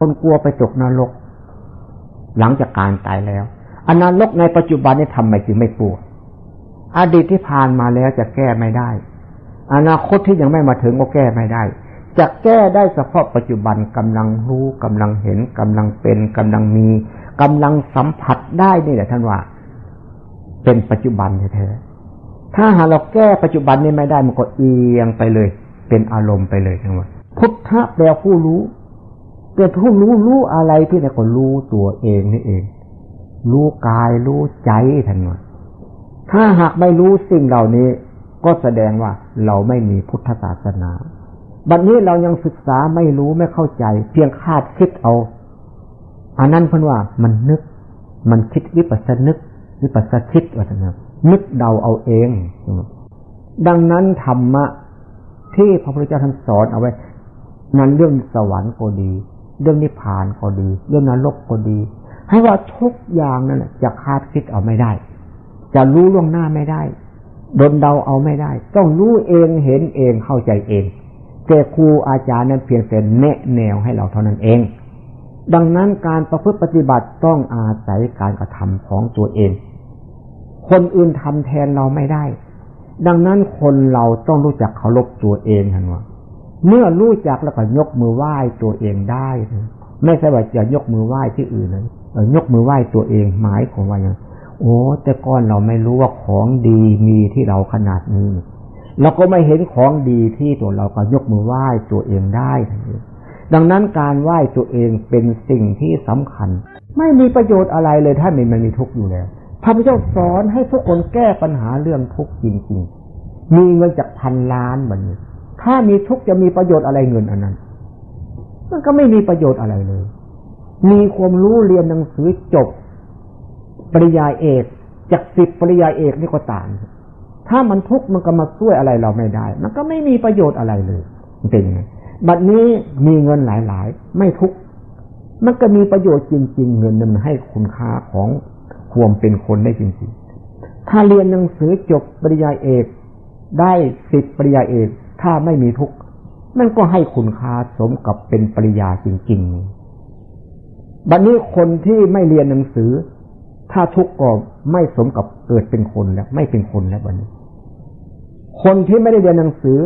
คนกลัวไปตกนรก หลังจากการตายแล้วอนนรกในปัจจุบันนี่ทำไมจึงไม่กลัว อดีตที่ผ่านมาแล้วจะแก้ไม่ได้ อนาคตที่ยังไม่มาถึงก็แก้ไม่ได้ จะแก้ได้เฉพาะปัจจุบันกำลังรู้กำลังเห็นกำลังเป็นกำลังมีกำลังสัมผัสได้นี่แหละท่านว่า เป็นปัจจุบันแท้ๆถ้าหาเราแก้ปัจจุบันนี้ไม่ได้มันก็เอียงไปเลย เป็นอารมณ์ไปเลยทั้งหมดพุทธะแปลผู้รู้ เป็นผู้รู้รู้อะไรที่ไหนก็รู้ตัวเองนี่เอง รู้กายรู้ใจท่านว่าถ้าหากไม่รู้สิ่งเหล่านี้ ก็แสดงว่าเราไม่มีพุทธศาสนาบัดนนี้เรายังศึกษาไม่รู้ไม่เข้าใจ เพียงคาดคิดเอา อันนั้นเพิ่นว่ามันนึก มันคิดวิปัสสนึก วิปัสสคิดว่าท่านนึกเดาเอาเอง ดังนั้นธรรมะที่พระพุทธเจ้าท่านสอนเอาไว้ นั้นเรื่องสวรรค์ก็ดี เรื่องนิพพานก็ดี เรื่องนรกก็ดี ให้ว่าทุกอย่างนั่นจะคาดคิดเอาไม่ได้ จะรู้ล่วงหน้าไม่ได้ดนเดาเอาไม่ได้ ต้องรู้เองเห็นเองเข้าใจเองแต่ครูอาจารย์นั้นเพียงแต่แนะแนวให้เราเท่านั้นเอง ดังนั้นการประพฤติปฏิบัติต้องอาศัยการกระทำของตัวเอง คนอื่นทำแทนเราไม่ได้ ดังนั้นคนเราต้องรู้จักเคารพตัวเองทันว่า เมื่อรู้จักแล้วก็ยกมือไหว้ตัวเองได้ไม่ใช่ว่าจะยกมือไหว้ที่อื่นนะยกมือไหว้ตัวเองหมายของว่าอย่างโอ้แต่ก่อนเราไม่รู้ว่าของดีมีที่เราขนาดนี้เราก็ไม่เห็นของดีที่ตัวเราก็ยกมือไหว้ตัวเองได้ทันทีดังนั้นการไหว้ตัวเองเป็นสิ่งที่สำคัญ ไม่มีประโยชน์อะไรเลยถ้ามันมันมีทุกข์อยู่แล้วพระพุทธเจ้าสอนให้ทุกคนแก้ปัญหาเรื่องทุกข์จริง ๆ มีเงินจากพันล้านแบบนี้ ถ้ามีทุกข์จะมีประโยชน์อะไรเงินอันนั้น มันก็ไม่มีประโยชน์อะไรเลย มีความรู้เรียนหนังสือจบ ปริยายเอกจากสิบปริยายเอกนี่ก็ต่างถ้ามันทุกข์มันก็มาช่วยอะไรเราไม่ได้ มันก็ไม่มีประโยชน์อะไรเลยเป็นไงบัดนี้มีเงินหลาย ๆ ไม่ทุกมันก็มีประโยชน์จริง ๆ เงินมันให้คุณค่าของความเป็นคนได้จริง ๆ ถ้าเรียนหนังสือจบปริญญาเอก ได้สิบปริญญาเอก ถ้าไม่มีทุกข์มันก็ให้คุณค่าสมกับเป็นปริญญาจริงๆ บัดนี้คนที่ไม่เรียนหนังสือ ถ้าทุกข์ก็ไม่สมกับเกิดเป็นคนแล้ว ไม่เป็นคนแล้วบัดนี้ คนที่ไม่ได้เรียนหนังสือ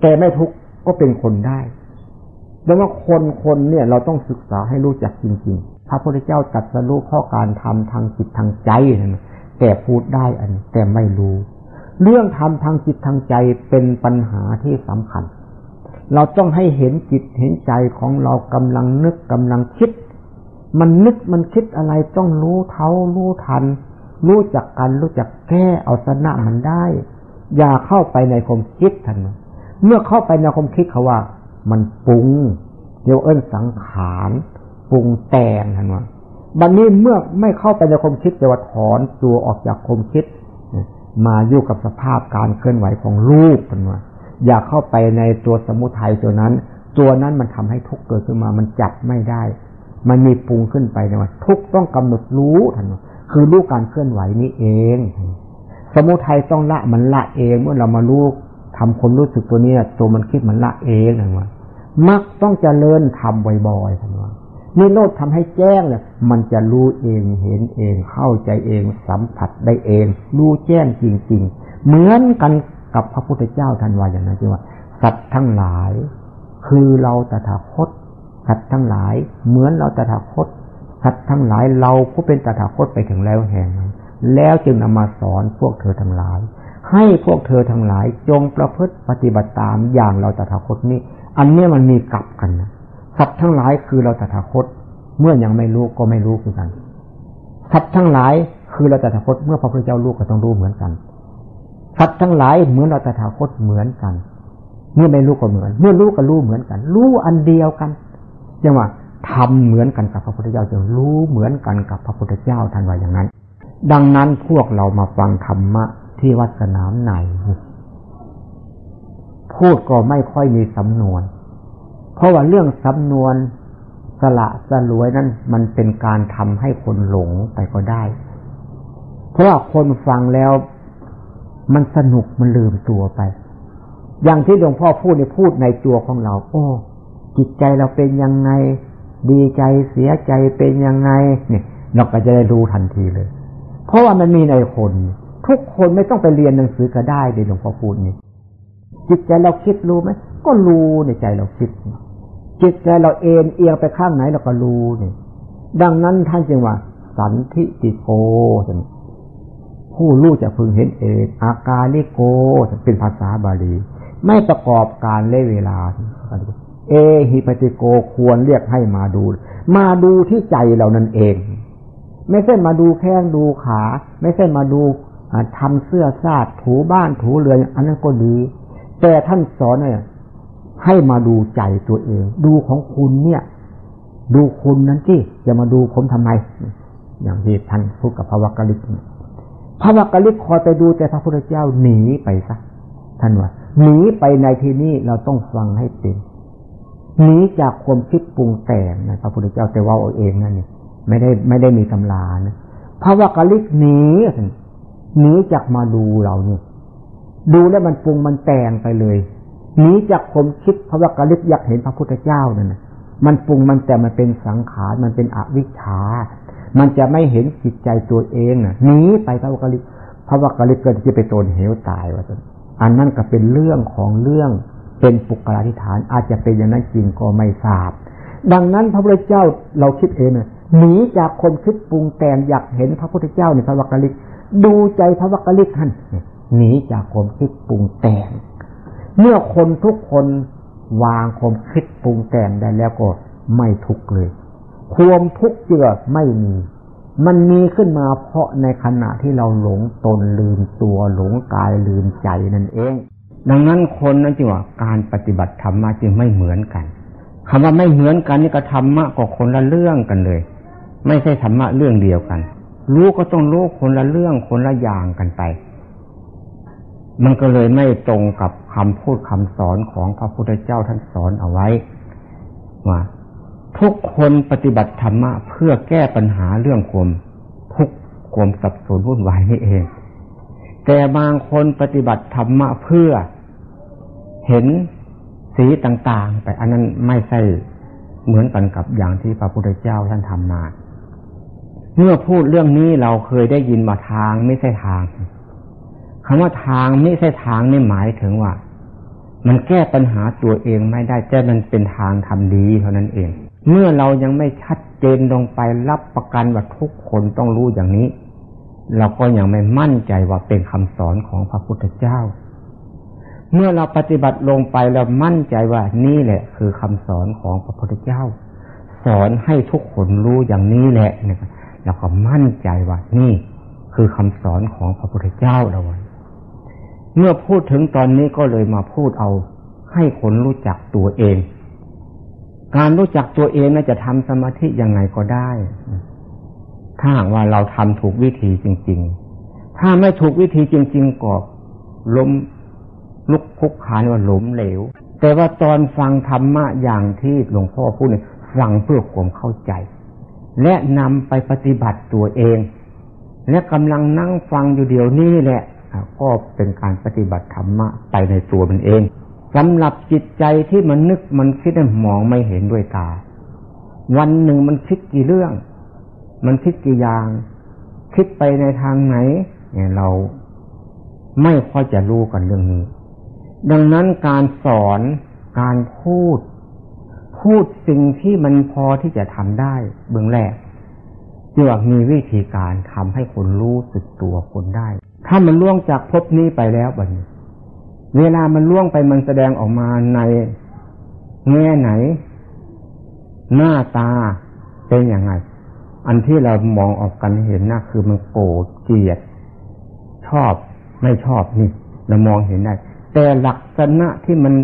แต่ไม่ทุกข์ก็เป็นคนได้ดังว่าคนคนเนี่ยเราต้องศึกษาให้รู้จักจริง ๆ พระพุทธเจ้าตรัสรู้ข้อการทำทางจิตทางใจนะแต่พูดได้อันแต่ไม่รู้ เรื่องทำทางจิตทางใจเป็นปัญหาที่สำคัญ เราต้องให้เห็นจิตเห็นใจของเรากำลังนึกกำลังคิด มันนึกมันคิดอะไรต้องรู้เท่ารู้ทัน รู้จักกันรู้จักแก้เอาชนะมันได้ อย่าเข้าไปในความคิดทันเมื่อเข้าไปในความคิดเขาว่า มันปรุงเดี๋ยวเอิ้นสังขารปรุงแต่งทันว่าบัดนนี้เมื่อไม่เข้าไปในความคิดจะว่าถอนตัวออกจากความคิด มาอยู่กับสภาพการเคลื่อนไหวของรูปทันว่าอย่าเข้าไปในตัวสมุทัยตัวนั้น ตัวนั้นมันทำให้ทุกข์เกิดขึ้นมา มันจับไม่ได้ มันมีปรุงขึ้นไปนะว่า ทุกต้องกำหนดรู้ทันว่าคือรู้การเคลื่อนไหวนี้เอง สมุทัยต้องละมันละเอง เมื่อเรามารู้ทำความรู้สึกตัวนี้ตัวมันคิดมันละเองนะว่ามักต้องเจริญทำบ่อยๆท่านว่า นิโรธทำให้แจ้งเนี่ยมันจะรู้เองเห็นเอง เข้าใจเองสัมผัสได้เอง รู้แจ้งจริง ๆ เหมือนกันกับพระพุทธเจ้าท่านว่าอย่างนั้นที่ว่า สัตว์ทั้งหลาย คือเราตถาคต สัตว์ทั้งหลาย เหมือนเราตถาคต สัตว์ทั้งหลายเราผู้เป็นตถาคตไปถึงแล้วแห่งแล้วจึงนำมาสอนพวกเธอทั้งหลาย ให้พวกเธอทั้งหลายจงประพฤติปฏิบัติตามอย่างเราตถาคตนี้ อันนี้มันมีกลับกันนะ สัตว์ทั้งหลายคือเราตถาคต เมื่อยังไม่รู้ก็ไม่รู้คือกันสัตว์ทั้งหลายคือเราตถาคต เมื่อพระพุทธเจ้ารู้ก็ต้องรู้เหมือนกันสัตว์ทั้งหลายเหมือนเราตถาคตเหมือนกัน เมื่อไม่รู้ก็เหมือน เมื่อรู้ก็รู้เหมือนกัน รู้อันเดียวกันยังว่าทำเหมือนกันกับพระพุทธเจ้าจะรู้เหมือนกันกับพระพุทธเจ้าท่านว่าอย่างนั้น ดังนั้นพวกเรามาฟังธรรมะที่วัดสนามไหน พูดก็ไม่ค่อยมีสำนวน เพราะว่าเรื่องสำนวนสละสลวยนั้นมันเป็นการทำให้คนหลงไปก็ได้ เพราะว่าคนฟังแล้วมันสนุกมันลืมตัวไป อย่างที่หลวงพ่อพูดในพูดในตัวของเรา โอ้จิตใจเราเป็นยังไง ดีใจเสียใจเป็นยังไงเนี่ยเราก็จะได้รู้ทันทีเลย เพราะว่ามันมีในคน ทุกคนไม่ต้องไปเรียนหนังสือก็ได้เดยหลวงพ่อพูดนี่จิตใจเราคิดรู้ไหมก็รู้ในใจเราคิด จิตใจเราเอ็นเอียงไปข้างไหนเราก็รู้เนี่ย ดังนั้นท่านจึงว่า สันทิติโกผู้รู้จะพึงเห็นเองอาการลิโกเป็นภาษาบาลี ไม่ประกอบการเล่เวลา เอหิปติโกควรเรียกให้มาดู มาดูที่ใจเรานั่นเอง ไม่ใช่มาดูแข้งดูขา ไม่ใช่มาดูทำเสื้อซาดถูบ้านถูเรือนอันนั้นก็ดี แต่ท่านสอนเนี่ย ให้มาดูใจตัวเอง ดูของคุณเนี่ย ดูคุณนั้นที่จะมาดูผมทำไม อย่างที่ท่านพูดกับพระวักกะลิกพระวักกะลิกคอยไปดูแต่พระพุทธเจ้าหนีไปซะท่านว่าหนีไปในที่นี้เราต้องฟังให้เป็นหนีจากความคิดปรุงแต่งนะพระพุทธเจ้าแต่ว่าเอาเองนั่นนี่ไม่ได้ไม่ได้มีตำรานะพระวักกะลิกหนีหนีจากมาดูเราเนี่ยดูแล้วมันปรุงมันแต่งไปเลย หนีจากความคิดพระวักกะลิกอยากเห็นพระพุทธเจ้านั่นนะมันปรุงมันแต่มันเป็นสังขารมันเป็นอวิชชา มันจะไม่เห็นจิตใจตัวเองน่ะหนีไปพระวักกะลิกพระวักกะลิกเกิดจะไปโตนเหวตายว่าอันนั้นก็เป็นเรื่องของเรื่องเป็นปุกราธิฐาน อาจจะเป็นอย่างนั้นจริงก็ไม่ทราบ ดังนั้นพระพุทธเจ้าเราคิดเองน่ะหนีจากคนคิดปรุงแต่งอยากเห็นพระพุทธเจ้าในพระวักกะลิกดูใจพระวักกะลิกท่านหนีจากความคิดปรุงแต่ง เมื่อคนทุกคนวางความคิดปรุงแต่งได้แล้วก็ไม่ทุกข์เลย ความทุกข์เจือไม่มี มันมีขึ้นมาเพราะในขณะที่เราหลงตนลืมตัวหลงกายลืมใจนั่นเอง ดังนั้นคนนั้นจึงว่าการปฏิบัติธรรมะจึงไม่เหมือนกันคำว่าไม่เหมือนกันนี่ก็ธรรมะก็คนละเรื่องกันเลย ไม่ใช่ธรรมะเรื่องเดียวกัน รู้ก็ต้องรู้คนละเรื่องคนละอย่างกันไป มันก็เลยไม่ตรงกับคำพูดคำสอนของพระพุทธเจ้าท่านสอนเอาไว้ว่าทุกคนปฏิบัติธรรมะเพื่อแก้ปัญหาเรื่องความทุกข์ความสับสนวุ่นวายนี่เอง แต่บางคนปฏิบัติธรรมะเพื่อเห็นสีต่างๆ ไปอันนั้นไม่ใช่เหมือนกันกับอย่างที่พระพุทธเจ้าท่านทำมา เมื่อพูดเรื่องนี้เราเคยได้ยินมาทางไม่ใช่ทาง คำว่าทางไม่ใช่ทางนี่หมายถึงว่า มันแก้ปัญหาตัวเองไม่ได้แต่มันเป็นทางทำดีเท่านั้นเอง เมื่อเรายังไม่ชัดเจนลงไปรับประกันว่าทุกคนต้องรู้อย่างนี้ เราก็ยังไม่มั่นใจว่าเป็นคำสอนของพระพุทธเจ้า เมื่อเราปฏิบัติลงไปแล้วมั่นใจว่านี่แหละ คือคำสอนของพระพุทธเจ้า สอนให้ทุกคนรู้อย่างนี้แหละเนี่ยเราก็มั่นใจว่านี่คือคำสอนของพระพุทธเจ้าเรา เมื่อพูดถึงตอนนี้ก็เลยมาพูดเอา ให้คนรู้จักตัวเอง การรู้จักตัวเองน่าจะทำสมาธิยังไงก็ได้ ถ้าว่าเราทำถูกวิธีจริง ๆ ถ้าไม่ถูกวิธีจริง ๆก็ล้มลุกคุกขานว่าหล้มเหลว แต่ว่าตอนฟังธรรมะอย่างที่หลวงพ่อพูดเนี่ยฟังเพื่อความเข้าใจ และนำไปปฏิบัติตัวเอง และกำลังนั่งฟังอยู่เดี๋ยวนี้แหละ ก็เป็นการปฏิบัติธรรมะไปในตัวมันเองสำหรับจิตใจที่มันนึกมันคิดมันมองไม่เห็นด้วยตา วันหนึ่งมันคิดกี่เรื่อง มันคิดกี่อย่าง คิดไปในทางไหนเนี่ยเราไม่ค่อยจะรู้กันเรื่องนี้ ดังนั้นการสอนการพูด พูดสิ่งที่มันพอที่จะทำได้ เบื้องแรกจือมีวิธีการทำให้คนรู้สึกตัวคนได้ ถ้ามันล่วงจากภพนี้ไปแล้วบัดนี้ เวลามันล่วงไปมันแสดงออกมาในแง่ไหน หน้าตาเป็นอย่างไง อันที่เรามองออกกันเห็นนะคือมันโกรธเกลียด ชอบไม่ชอบนี่เรามองเห็นได้ แต่ลักษณะที่มัน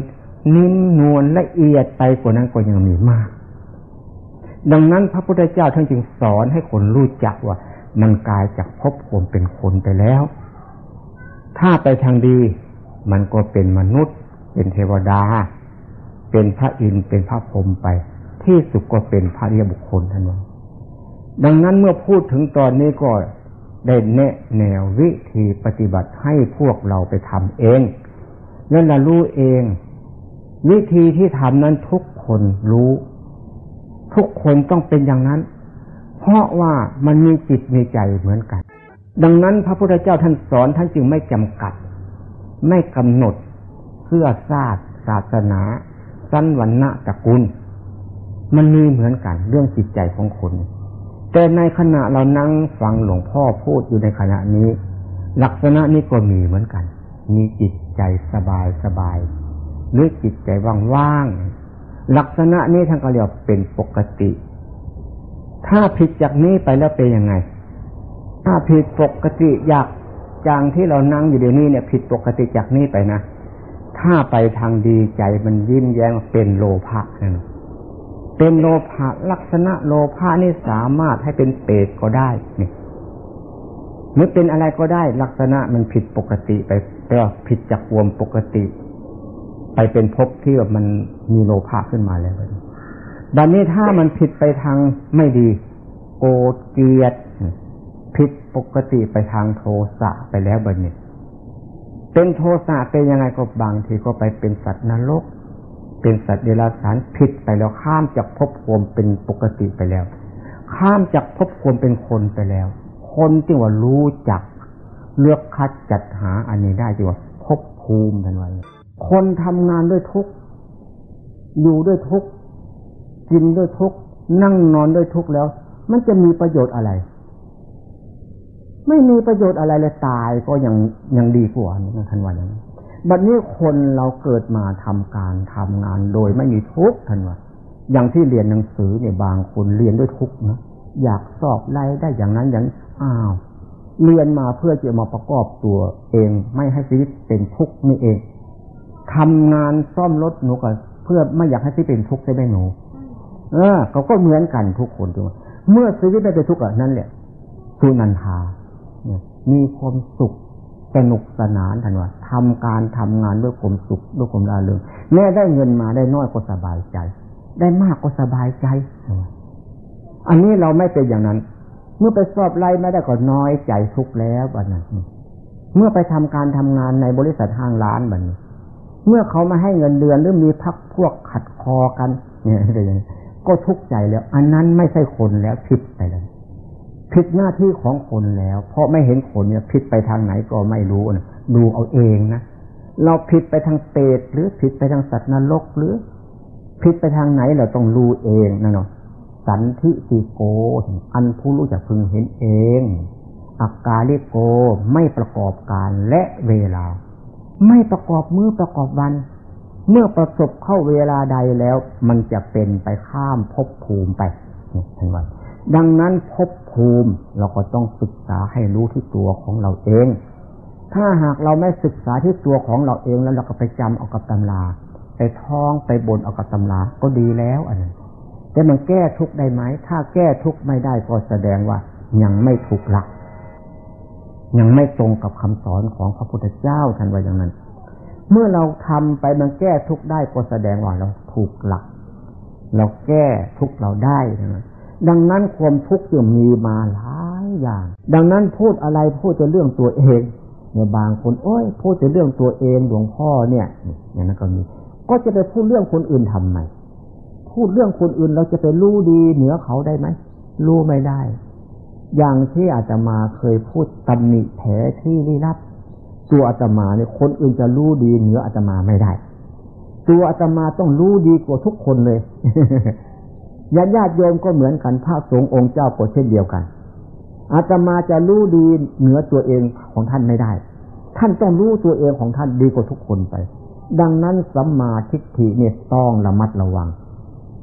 นิ่มนวลละเอียดไปกว่านั้นก็ยังมีมาก ดังนั้นพระพุทธเจ้าท่านจึงสอนให้คนรู้จักว่า มันกลายจากภพผมเป็นคนไปแล้ว ถ้าไปทางดี มันก็เป็นมนุษย์ เป็นเทวดา เป็นพระอินทร์เป็นพระพรหมไป ที่สุดก็เป็นพระเรียบุคคลท่านว่าดังนั้นเมื่อพูดถึงตอนนี้ก็ได้แนะแนววิธีปฏิบัติให้พวกเราไปทำเอง แล้วเรารู้เอง วิธีที่ทำนั้นทุกคนรู้ ทุกคนต้องเป็นอย่างนั้น เพราะว่ามันมีจิตมีใจเหมือนกัน ดังนั้นพระพุทธเจ้าท่านสอนท่านจึงไม่จำกัด ไม่กำหนดเสื้อซาดศาสนาสั้นวันณะตระกูล มันมีเหมือนกันเรื่องจิตใจของคน แต่ในขณะเรานั่งฟังหลวงพ่อพูดอยู่ในขณะนี้ ลักษณะนี้ก็มีเหมือนกัน มีจิตใจสบายสบายหรือจิตใจว่างๆลักษณะนี้ท่านก็เรียกเป็นปกติ ถ้าผิดจากนี้ไปแล้วเป็นยังไง ถ้าผิดปกติอยากจางที่เรานั่งอยู่เดี๋ยวนี้เนี่ย ผิดปกติจากนี้ไปนะ ถ้าไปทางดีใจมันยิ้มแย้มเป็นโลภะนั่นเป็นโลภะลักษณะโลภะนี่สามารถให้เป็นเปรตก็ได้นี่หรือเป็นอะไรก็ได้ลักษณะมันผิดปกติไปแปลว่าผิดจากความปกติ ไปเป็นภพที่แบบมันมีโลภะขึ้นมาแล้วบัดนี้ถ้ามันผิดไปทางไม่ดี โกรธเกลียด ผิดปกติไปทางโทสะไปแล้วบัดนี้เป็นโทสะเป็นยังไงก็บางทีก็ไปเป็นสัตว์นรก เป็นสัตว์เดรัจฉานผิดไปแล้วข้ามจากภพภูมิเป็นปกติไปแล้ว ข้ามจากภพภูมิเป็นคนไปแล้ว คนจึงว่ารู้จักเลือกคัดจัดหาอันนี้ได้จึงว่าภพภูมิกันไว้คนทำงานด้วยทุกอยู่ด้วยทุกกินด้วยทุกนั่งนอนด้วยทุกแล้ว มันจะมีประโยชน์อะไร ไม่มีประโยชน์อะไรเลยตายก็ยังยังดีกว่านี่ท่านว่าอย่างนี้บัดนี้คนเราเกิดมาทำการทำงานโดยไม่มีทุกข์ท่านว่าอย่างที่เรียนหนังสือเนี่ยบางคนเรียนด้วยทุกข์นะอยากสอบไล่ได้อย่างนั้นอย่างอ้าวเรียนมาเพื่อจะมาประกอบตัวเอง ไม่ให้ชีวิตเป็นทุกข์นี่เองทำงานซ่อมรถหนูก็เพื่อไม่อยากให้ชีวิตเป็นทุกข์ใช่ไหมหนู เออเขาก็เหมือนกันทุกคนถูกเมื่อชีวิตไม่เป็นทุกข์อะนั่นแหละสุนันทา มีความสุขสนุกสนานทันว่าทำการทำงานด้วยความสุขด้วยความราเริงแม้ได้เงินมาได้น้อยก็สบายใจ ได้มากก็สบายใจ อันนี้เราไม่เป็นอย่างนั้น เมื่อไปสอบไล่ไม่ได้ก็น้อยใจทุกแล้วบัดนั้นเมื่อไปทำการทำงานในบริษัทห้างร้านบัดนี้ เมื่อเขามาให้เงินเดือนหรือมีพักพวกขัดคอกัน เนี่ยก็ทุกข์ใจแล้ว อันนั้นไม่ใช่คนแล้วผิดไปแล้ว ผิดหน้าที่ของคนแล้ว เพราะไม่เห็นคนเนี่ยผิดไปทางไหนก็ไม่รู้นะดูเอาเองนะเราผิดไปทางเปรตหรือผิดไปทางสัตว์นรกหรือผิดไปทางไหนเราต้องรู้เองนะเนาะสันทิสิโก อันผู้รู้จักพึงเห็นเองอากาลิโกไม่ประกอบการและเวลา ไม่ประกอบมือประกอบวัน เมื่อประสบเข้าเวลาใดแล้ว มันจะเป็นไปข้ามภพภูมิไปทั้งวัน ดังนั้นภพภูมิเราก็ต้องศึกษาให้รู้ที่ตัวของเราเอง ถ้าหากเราไม่ศึกษาที่ตัวของเราเองแล้วเราก็ไปจำเอากับตำรา ไปท่องไปบนเอากับตำราก็ดีแล้วอันนั้นแต่มันแก้ทุกได้ไหม ถ้าแก้ทุกไม่ได้ก็แสดงว่ายังไม่ถูกหลัก ยังไม่ตรงกับคำสอนของพระพุทธเจ้าท่านว่าอย่างนั้น เมื่อเราทำไปมันแก้ทุกได้ก็แสดงว่าเราถูกหลัก เราแก้ทุกเราได้นะ ดังนั้นความทุกข์จะมีมาหลายอย่าง ดังนั้นพูดอะไรพูดแต่เรื่องตัวเองเนี่ยบางคนโอ้ยพูดแต่เรื่องตัวเองหลวงพ่อเนี่ยอย่างนั้นก็มี ก็จะไปพูดเรื่องคนอื่นทำไมพูดเรื่องคนอื่นเราจะไปรู้ดีเหนือเขาได้ไหมรู้ไม่ได้ อย่างที่อาตมาเคยพูดตำหนิแผลที่ลี้ลับ ตัวอาตมาเนี่ยคนอื่นจะรู้ดีเหนืออาตมาไม่ได้ ตัวอาตมาต้องรู้ดีกว่าทุกคนเลย ญาติญาติโยมก็เหมือนกันพระสงฆ์องค์เจ้าก็เช่นเดียวกันอาตมาจะรู้ดีเหนือตัวเองของท่านไม่ได้ ท่านต้องรู้ตัวเองของท่านดีกว่าทุกคนไป ดังนั้นสัมมาทิฏฐิเนี่ยต้องระมัดระวัง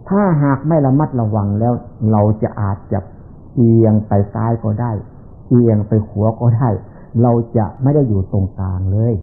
ถ้าหากไม่ระมัดระวังแล้วเราจะอาจจะเอียงไปซ้ายก็ได้ เอียงไปขวาก็ได้ เราจะไม่ได้อยู่ตรงกลางเลย